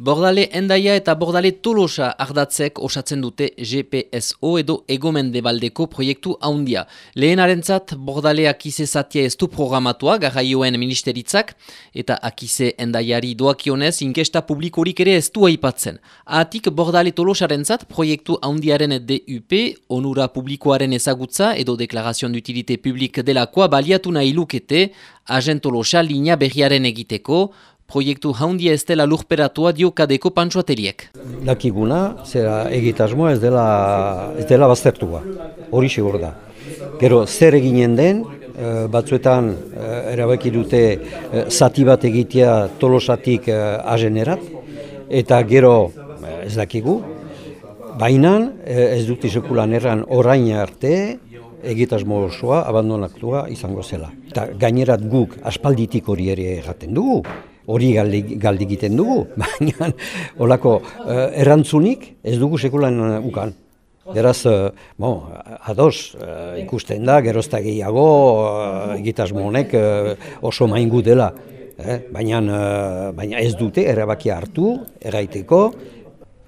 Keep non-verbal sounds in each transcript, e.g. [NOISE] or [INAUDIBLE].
Bordale endaia eta bordale tolosa ardatzek osatzen dute GPSO edo egomendebaldeko proiektu haundia. Lehenarentzat bordale akize zatia ez du programatua garraioen ministeritzak eta akize endaiari doakionez inkesta publikorik ere ez du aipatzen. Atik bordale tolosaren zat proiektu haundiaren DUP, onura publikoaren ezagutza edo deklarazioan dutilite publik delakoa baliatu nahi lukete agentolosa linea berriaren egiteko, proiektu haundia ez dela lurperatua diokadeko pantsuateriek. Dakiguna, zera egitasmoa ez dela, ez dela baztertua, hori sigur da. Gero, zer eginen den, eh, batzuetan eh, erabaki dute eh, zati bat egitea tolosatik ajenerat, eta gero ez dakigu, baina ez dut izekulan erran orain arte, egitasmo osoa abandonaktua izango zela. Eta gainerat guk aspalditik hori ere egaten dugu, hori galdi, galdi egiten dugu, [LAUGHS] baina olako uh, errantzunik ez dugu sekulan uh, ukan. Beraz, uh, bon, ados, ikusten da, gerozta gehiago, uh, egitasmo honek oso maingu dela. Eh? Baina, baina ez dute erabakia hartu, erraiteko,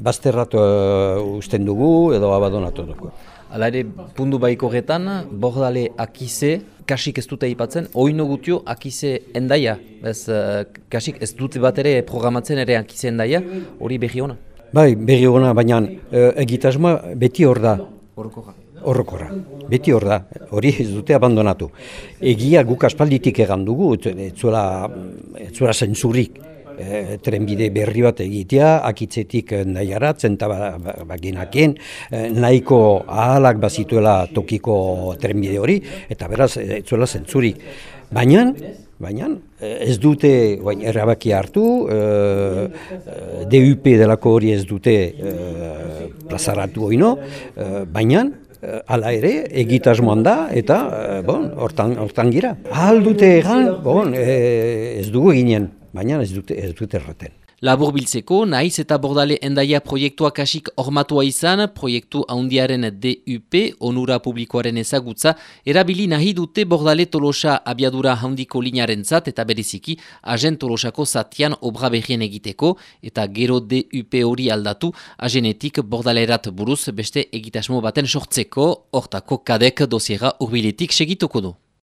bazterratu uh, usten dugu edo abadonatu dugu. Hala ere, pundu baiko getan, bordale akize, kasik ez dute ipatzen, oino gutio akize endaia. Ez, uh, kasik ez dute bat ere programatzen ere akize endaia, hori behi hona? Bai, behi hona, baina uh, egitasmoa beti hor da. Horrokorra. Horrokorra. Beti hor da, hori ez dute abandonatu. Egia guk aspalditik egan dugu, ez zuela zentzurik e, trenbide berri bat egitea, akitzetik nahiarat, zenta ba, ba, e, nahiko ahalak bazituela tokiko trenbide hori, eta beraz, ez zuela zentzurik. Baina, baina ez dute bain, erabaki hartu, e, DUP delako hori ez dute e, plazaratu hori baina, Hala ere, egitasmoan da, eta, bon, hortan, gira. Ahal dute egan, bon, ez dugu eginen baina ez dute ez dute erraten. Labur biltzeko, naiz eta bordale endaia proiektua kasik ormatua izan, proiektu haundiaren DUP, onura publikoaren ezagutza, erabili nahi dute bordale tolosa abiadura haundiko linaren zat, eta beriziki, agen tolosako zatian obra behien egiteko, eta gero DUP hori aldatu, agenetik bordalerat buruz beste egitasmo baten sortzeko, hortako kadek dosiera urbiletik segituko du.